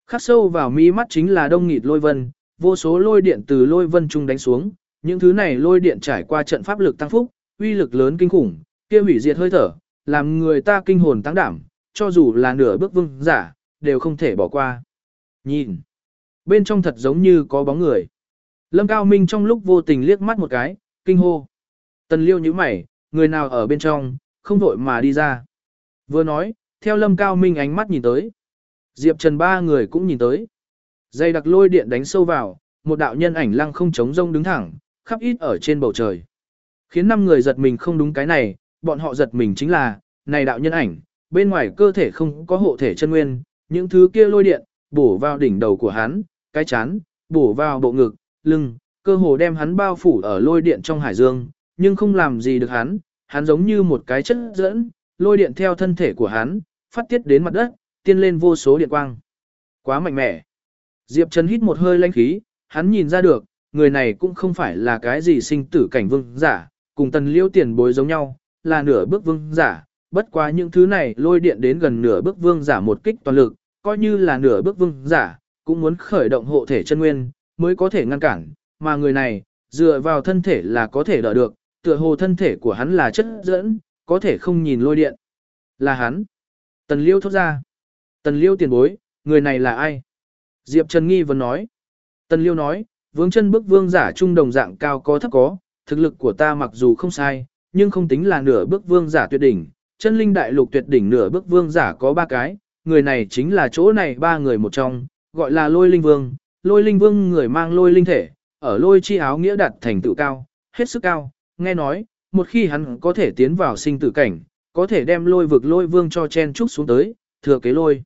Khắc sâu vào mi mắt chính là đông nghịt lôi vân, vô số lôi điện từ lôi vân trung đánh xuống, những thứ này lôi điện trải qua trận pháp lực tăng phúc, uy lực lớn kinh khủng, kia hủy diệt hơi thở, làm người ta kinh hồn tăng đảm, cho dù là nửa bước vương giả, đều không thể bỏ qua. Nhìn, bên trong thật giống như có bóng người. Lâm Cao Minh trong lúc vô tình liếc mắt một cái, kinh hô. Tần liêu như mày, người nào ở bên trong, không vội mà đi ra. Vừa nói, theo Lâm Cao Minh ánh mắt nhìn tới. Diệp Trần ba người cũng nhìn tới. Dây đặc lôi điện đánh sâu vào, một đạo nhân ảnh lăng không chống rông đứng thẳng, khắp ít ở trên bầu trời. Khiến năm người giật mình không đúng cái này, bọn họ giật mình chính là, này đạo nhân ảnh, bên ngoài cơ thể không có hộ thể chân nguyên, những thứ kia lôi điện, bổ vào đỉnh đầu của hắn, cái chán, bổ vào bộ ngực, lưng, cơ hồ đem hắn bao phủ ở lôi điện trong hải dương, nhưng không làm gì được hắn, hắn giống như một cái chất dẫn, lôi điện theo thân thể của hắn, phát tiết đến mặt đất, tiên lên vô số điện quang. Quá mạnh mẽ. Diệp Trần hít một hơi lanh khí, hắn nhìn ra được, người này cũng không phải là cái gì sinh tử cảnh vương giả, cùng tần liêu tiền bối giống nhau, là nửa bước vương giả, bất quá những thứ này lôi điện đến gần nửa bước vương giả một kích toàn lực, coi như là nửa bước vương giả, cũng muốn khởi động hộ thể chân nguyên, mới có thể ngăn cản, mà người này, dựa vào thân thể là có thể đỡ được, tựa hồ thân thể của hắn là chất dẫn, có thể không nhìn lôi điện. Là hắn. Tần liêu thốt ra. Tần liêu tiền bối, người này là ai? Diệp Trần Nghi vấn nói. Tần liêu nói, vướng chân bức vương giả trung đồng dạng cao có thấp có, thực lực của ta mặc dù không sai, nhưng không tính là nửa bước vương giả tuyệt đỉnh, chân linh đại lục tuyệt đỉnh nửa bước vương giả có ba cái, người này chính là chỗ này ba người một trong, gọi là lôi linh vương, lôi linh vương người mang lôi linh thể, ở lôi chi áo nghĩa đạt thành tựu cao, hết sức cao, nghe nói, một khi hắn có thể tiến vào sinh tử cảnh, có thể đem lôi vực lôi vương cho chen trúc xuống tới, thừa kế lôi.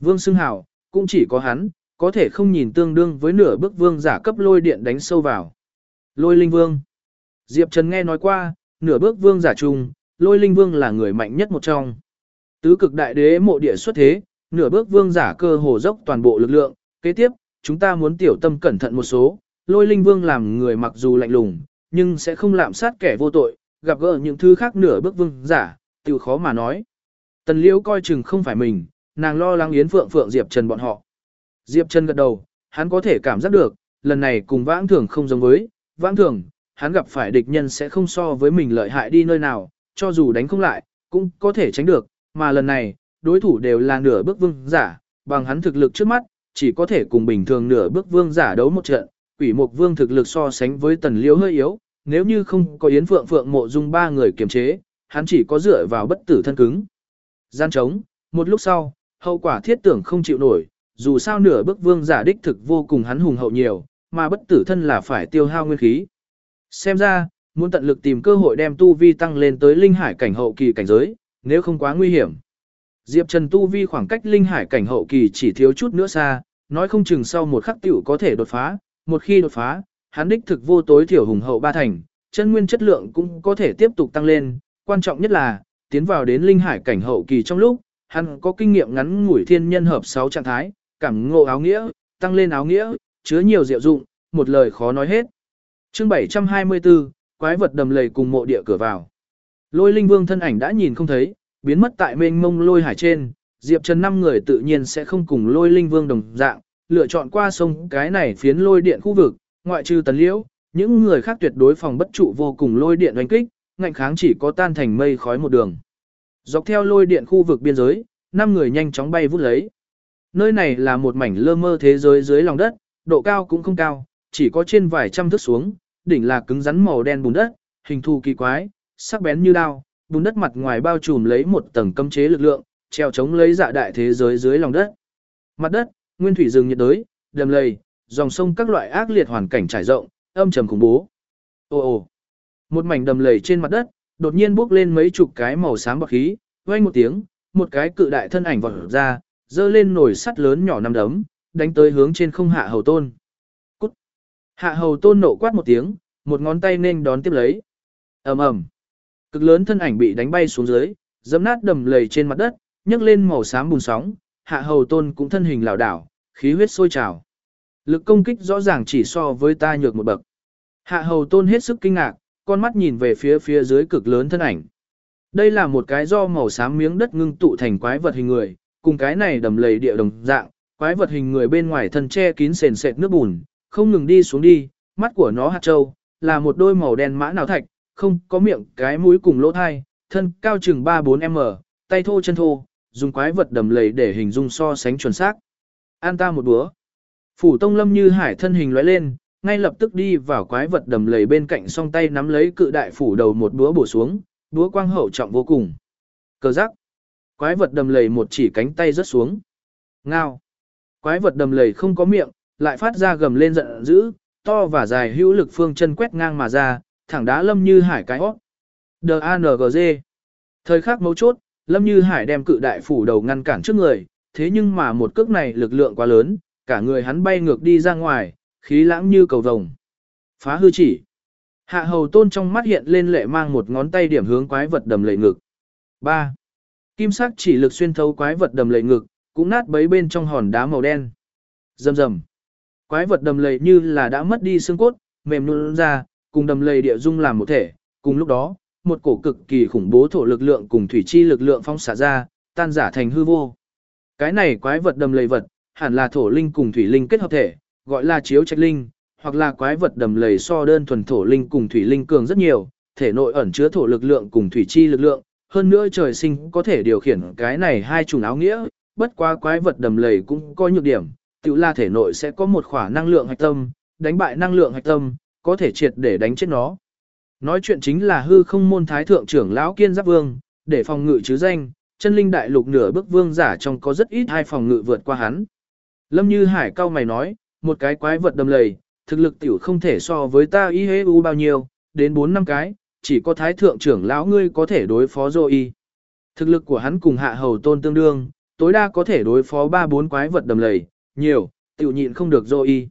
Vương xưng hảo, cũng chỉ có hắn, có thể không nhìn tương đương với nửa bước vương giả cấp lôi điện đánh sâu vào. Lôi linh vương. Diệp Trần nghe nói qua, nửa bước vương giả trung, lôi linh vương là người mạnh nhất một trong. Tứ cực đại đế mộ địa xuất thế, nửa bước vương giả cơ hồ dốc toàn bộ lực lượng. Kế tiếp, chúng ta muốn tiểu tâm cẩn thận một số, lôi linh vương làm người mặc dù lạnh lùng, nhưng sẽ không lạm sát kẻ vô tội, gặp gỡ những thứ khác nửa bước vương giả, tiểu khó mà nói. Tần liễu coi chừng không phải mình, nàng lo lắng yến phượng phượng Diệp Trần bọn họ. Diệp Trần gật đầu, hắn có thể cảm giác được, lần này cùng vãng thường không giống với, vãng thường, hắn gặp phải địch nhân sẽ không so với mình lợi hại đi nơi nào, cho dù đánh không lại, cũng có thể tránh được, mà lần này, đối thủ đều là nửa bước vương giả, bằng hắn thực lực trước mắt, chỉ có thể cùng bình thường nửa bước vương giả đấu một trận, quỷ mục vương thực lực so sánh với tần liễu hơi yếu, nếu như không có yến phượng phượng mộ dung ba người kiềm chế, hắn chỉ có dựa vào bất tử thân cứng. Gian trống, một lúc sau, hậu quả thiết tưởng không chịu nổi, dù sao nửa bước vương giả đích thực vô cùng hắn hùng hậu nhiều, mà bất tử thân là phải tiêu hao nguyên khí. Xem ra, muốn tận lực tìm cơ hội đem tu vi tăng lên tới linh hải cảnh hậu kỳ cảnh giới, nếu không quá nguy hiểm. Diệp Trần tu vi khoảng cách linh hải cảnh hậu kỳ chỉ thiếu chút nữa xa, nói không chừng sau một khắc tiểu có thể đột phá, một khi đột phá, hắn đích thực vô tối thiểu hùng hậu ba thành, chân nguyên chất lượng cũng có thể tiếp tục tăng lên, quan trọng nhất là, tiến vào đến linh hải cảnh hậu kỳ trong lúc, hắn có kinh nghiệm ngắn ngủi thiên nhân hợp 6 trạng thái, cảm ngộ áo nghĩa, tăng lên áo nghĩa, chứa nhiều diệu dụng, một lời khó nói hết. Chương 724, quái vật đầm lầy cùng mộ địa cửa vào. Lôi Linh Vương thân ảnh đã nhìn không thấy, biến mất tại mênh mông lôi hải trên, Diệp Trần năm người tự nhiên sẽ không cùng Lôi Linh Vương đồng dạng, lựa chọn qua sông cái này phiến lôi điện khu vực, ngoại trừ Tần Liễu, những người khác tuyệt đối phòng bất trụ vô cùng lôi điện đánh kích, ngạnh kháng chỉ có tan thành mây khói một đường. Dọc theo lôi điện khu vực biên giới, năm người nhanh chóng bay vút lấy. Nơi này là một mảnh lơ mơ thế giới dưới lòng đất, độ cao cũng không cao, chỉ có trên vài trăm thước xuống, đỉnh là cứng rắn màu đen bùn đất, hình thù kỳ quái, sắc bén như đao, bùn đất mặt ngoài bao trùm lấy một tầng cấm chế lực lượng, treo chống lấy dạ đại thế giới dưới lòng đất. Mặt đất, nguyên thủy rừng nhiệt đới, đầm lầy, dòng sông các loại ác liệt hoàn cảnh trải rộng, âm trầm khủng bố. Ồ ồ, một mảnh đầm lầy trên mặt đất, đột nhiên bốc lên mấy chục cái màu xám bọc khí, vang một tiếng, một cái cự đại thân ảnh vọt ra, dơ lên nồi sắt lớn nhỏ năm đấm, đánh tới hướng trên không hạ hầu tôn. Cút! Hạ hầu tôn nộ quát một tiếng, một ngón tay nên đón tiếp lấy. ầm ầm, Cực lớn thân ảnh bị đánh bay xuống dưới, dẫm nát đầm lầy trên mặt đất, nhấc lên màu xám bùn sóng, hạ hầu tôn cũng thân hình lảo đảo, khí huyết sôi trào. Lực công kích rõ ràng chỉ so với ta nhược một bậc. Hạ hầu tôn hết sức kinh ngạc, con mắt nhìn về phía phía dưới cực lớn thân ảnh. Đây là một cái do màu xám miếng đất ngưng tụ thành quái vật hình người, cùng cái này đầm lầy địa đồng dạng, quái vật hình người bên ngoài thân che kín sền sệt nước bùn, không ngừng đi xuống đi, mắt của nó hạt trâu, là một đôi màu đen mã nào thạch, không có miệng, cái mũi cùng lỗ thai, thân cao chừng 3-4m, tay thô chân thô, dùng quái vật đầm lầy để hình dung so sánh chuẩn xác. An ta một búa. Phủ tông lâm như hải thân hình lóe lên, ngay lập tức đi vào quái vật đầm lầy bên cạnh song tay nắm lấy cự đại phủ đầu một búa bổ xuống, búa quang hậu trọng vô cùng. Cờ giác. Quái vật đầm lầy một chỉ cánh tay rớt xuống. Ngao. Quái vật đầm lầy không có miệng, lại phát ra gầm lên giận dữ, to và dài hữu lực phương chân quét ngang mà ra, thẳng đá Lâm Như Hải cái hót. D-A-N-G-G Thời khắc mấu chốt, Lâm Như Hải đem cự đại phủ đầu ngăn cản trước người, thế nhưng mà một cước này lực lượng quá lớn, cả người hắn bay ngược đi ra ngoài, khí lãng như cầu vồng. Phá hư chỉ. Hạ hầu tôn trong mắt hiện lên lệ mang một ngón tay điểm hướng quái vật đầm lệ ngực. 3. Kim sắc chỉ lực xuyên thấu quái vật đầm lệ ngực, cũng nát bấy bên trong hòn đá màu đen. Rầm rầm. Quái vật đầm lầy như là đã mất đi xương cốt, mềm nhũn ra, cùng đầm lầy địa dung làm một thể. Cùng lúc đó, một cổ cực kỳ khủng bố thổ lực lượng cùng thủy chi lực lượng phong xả ra, tan giả thành hư vô. Cái này quái vật đầm lầy vật, hẳn là thổ linh cùng thủy linh kết hợp thể, gọi là chiếu trạch linh, hoặc là quái vật đầm lầy so đơn thuần thổ linh cùng thủy linh cường rất nhiều, thể nội ẩn chứa thổ lực lượng cùng thủy chi lực lượng, hơn nữa trời sinh có thể điều khiển cái này hai chủng áo nghĩa, bất quá quái vật đầm lầy cũng có nhược điểm, tự là thể nội sẽ có một khỏa năng lượng hạch tâm, đánh bại năng lượng hạch tâm, có thể triệt để đánh chết nó. Nói chuyện chính là hư không môn thái thượng trưởng lão kiên giáp vương, để phòng ngự chứ danh, chân linh đại lục nửa bước vương giả trong có rất ít hai phòng ngự vượt qua hắn. Lâm Như Hải cao mày nói, một cái quái vật đầm lầy, thực lực tiểu không thể so với ta y hế u bao nhiêu, đến 4 năm cái, chỉ có thái thượng trưởng lão ngươi có thể đối phó dô y. Thực lực của hắn cùng hạ hầu tôn tương đương, tối đa có thể đối phó 3-4 quái vật đầm lầy, nhiều, tiểu nhịn không được dô y.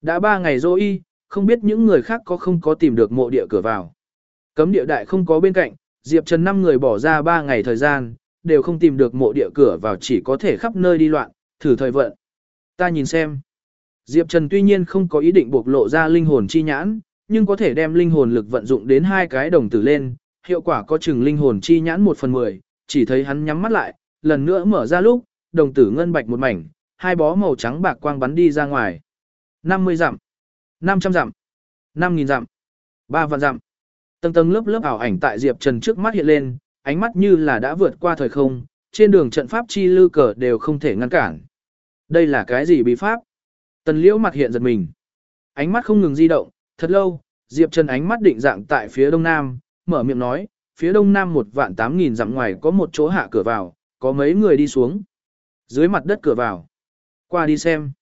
Đã 3 ngày dô y, không biết những người khác có không có tìm được mộ địa cửa vào. Cấm địa đại không có bên cạnh, Diệp Trần 5 người bỏ ra 3 ngày thời gian, đều không tìm được mộ địa cửa vào chỉ có thể khắp nơi đi loạn, thử thời vận. Ta nhìn xem. Diệp Trần tuy nhiên không có ý định bộc lộ ra linh hồn chi nhãn, nhưng có thể đem linh hồn lực vận dụng đến hai cái đồng tử lên, hiệu quả có chừng linh hồn chi nhãn 1 phần 10, chỉ thấy hắn nhắm mắt lại, lần nữa mở ra lúc, đồng tử ngân bạch một mảnh, hai bó màu trắng bạc quang bắn đi ra ngoài. 50 dặm, 500 dặm, 5000 dặm, 3 vạn dặm. Tầng tầng lớp lớp ảo ảnh tại Diệp Trần trước mắt hiện lên, ánh mắt như là đã vượt qua thời không, trên đường trận pháp chi lư cờ đều không thể ngăn cản. Đây là cái gì bí pháp? Tần liễu mặt hiện giật mình. Ánh mắt không ngừng di động, thật lâu, Diệp Trần ánh mắt định dạng tại phía đông nam, mở miệng nói, phía đông nam một vạn tám nghìn dặm ngoài có một chỗ hạ cửa vào, có mấy người đi xuống. Dưới mặt đất cửa vào. Qua đi xem.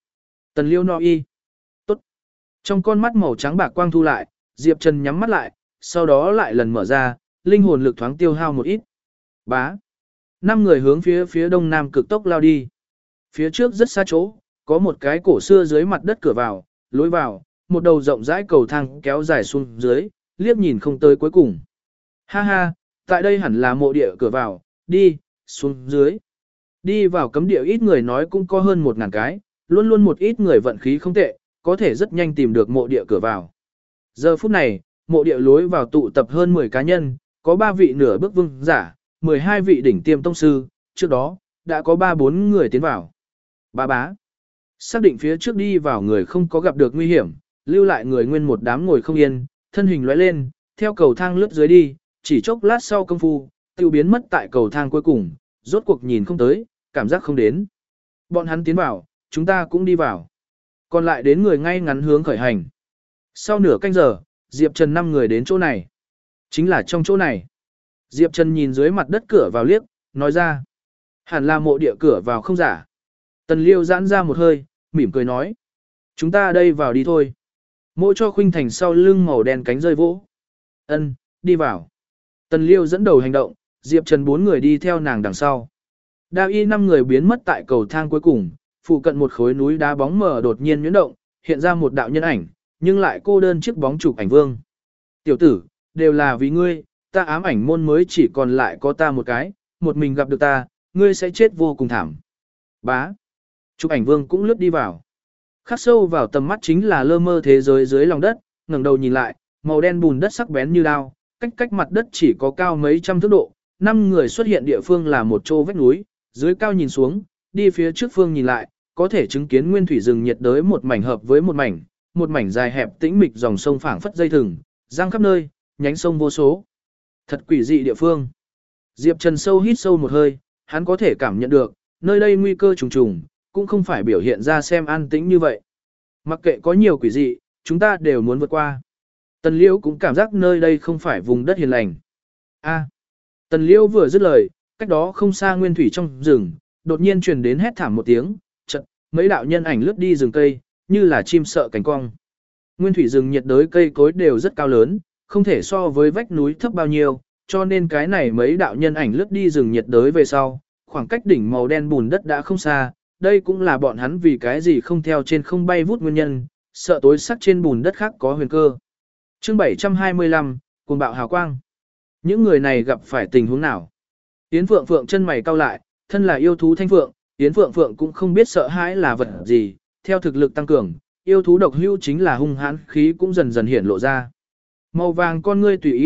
Tần liễu no y. Tốt. Trong con mắt màu trắng bạc quang thu lại, Diệp Trần nhắm mắt lại, sau đó lại lần mở ra, linh hồn lực thoáng tiêu hao một ít. Bá. Năm người hướng phía phía đông nam cực tốc lao đi. Phía trước rất xa chỗ, có một cái cổ xưa dưới mặt đất cửa vào, lối vào, một đầu rộng rãi cầu thang kéo dài xuống dưới, liếc nhìn không tới cuối cùng. Ha ha, tại đây hẳn là mộ địa cửa vào, đi, xuống dưới. Đi vào cấm địa ít người nói cũng có hơn một ngàn cái, luôn luôn một ít người vận khí không tệ, có thể rất nhanh tìm được mộ địa cửa vào. Giờ phút này, mộ địa lối vào tụ tập hơn 10 cá nhân, có 3 vị nửa bước vương giả, 12 vị đỉnh tiêm tông sư, trước đó, đã có 3-4 người tiến vào. Ba bá. Xác định phía trước đi vào người không có gặp được nguy hiểm, lưu lại người nguyên một đám ngồi không yên, thân hình lóe lên, theo cầu thang lướt dưới đi, chỉ chốc lát sau công phu, tiêu biến mất tại cầu thang cuối cùng, rốt cuộc nhìn không tới, cảm giác không đến. Bọn hắn tiến vào, chúng ta cũng đi vào. Còn lại đến người ngay ngắn hướng khởi hành. Sau nửa canh giờ, Diệp Trần năm người đến chỗ này. Chính là trong chỗ này. Diệp Trần nhìn dưới mặt đất cửa vào liếc, nói ra. Hẳn là mộ địa cửa vào không giả. Tần Liêu giãn ra một hơi, mỉm cười nói. Chúng ta đây vào đi thôi. Mộ cho khuynh thành sau lưng màu đen cánh rơi vỗ. Ân, đi vào. Tần Liêu dẫn đầu hành động, Diệp Trần bốn người đi theo nàng đằng sau. Đao y năm người biến mất tại cầu thang cuối cùng, phụ cận một khối núi đá bóng mờ đột nhiên nhuyễn động, hiện ra một đạo nhân ảnh, nhưng lại cô đơn chiếc bóng chụp ảnh vương. Tiểu tử, đều là vì ngươi, ta ám ảnh môn mới chỉ còn lại có ta một cái, một mình gặp được ta, ngươi sẽ chết vô cùng thảm. Bá. Chụp ảnh vương cũng lướt đi vào. Khắc sâu vào tầm mắt chính là lơ mơ thế giới dưới lòng đất, ngẩng đầu nhìn lại, màu đen bùn đất sắc bén như đao, cách cách mặt đất chỉ có cao mấy trăm thước độ. Năm người xuất hiện địa phương là một chỗ vách núi, dưới cao nhìn xuống, đi phía trước phương nhìn lại, có thể chứng kiến nguyên thủy rừng nhiệt đới một mảnh hợp với một mảnh, một mảnh dài hẹp tĩnh mịch dòng sông phảng phất dây thừng, giang khắp nơi, nhánh sông vô số. Thật quỷ dị địa phương. Diệp Trần sâu hít sâu một hơi, hắn có thể cảm nhận được, nơi đây nguy cơ trùng trùng, cũng không phải biểu hiện ra xem an tĩnh như vậy. Mặc kệ có nhiều quỷ dị, chúng ta đều muốn vượt qua. Tần Liễu cũng cảm giác nơi đây không phải vùng đất hiền lành. A. Tần Liễu vừa dứt lời, cách đó không xa nguyên thủy trong rừng, đột nhiên truyền đến hét thảm một tiếng, chợt mấy đạo nhân ảnh lướt đi rừng cây, như là chim sợ cánh cong. Nguyên thủy rừng nhiệt đới cây cối đều rất cao lớn, không thể so với vách núi thấp bao nhiêu, cho nên cái này mấy đạo nhân ảnh lướt đi rừng nhiệt đới về sau, khoảng cách đỉnh màu đen bùn đất đã không xa, đây cũng là bọn hắn vì cái gì không theo trên không bay vút nguyên nhân, sợ tối sắc trên bùn đất khác có huyền cơ. Chương 725, cuồng bạo hào quang. Những người này gặp phải tình huống nào? Yến Phượng Phượng chân mày cau lại, thân là yêu thú thanh phượng, Yến Phượng Phượng cũng không biết sợ hãi là vật gì, theo thực lực tăng cường, yêu thú độc hưu chính là hung hãn khí cũng dần dần hiển lộ ra. Màu vàng con ngươi tùy ý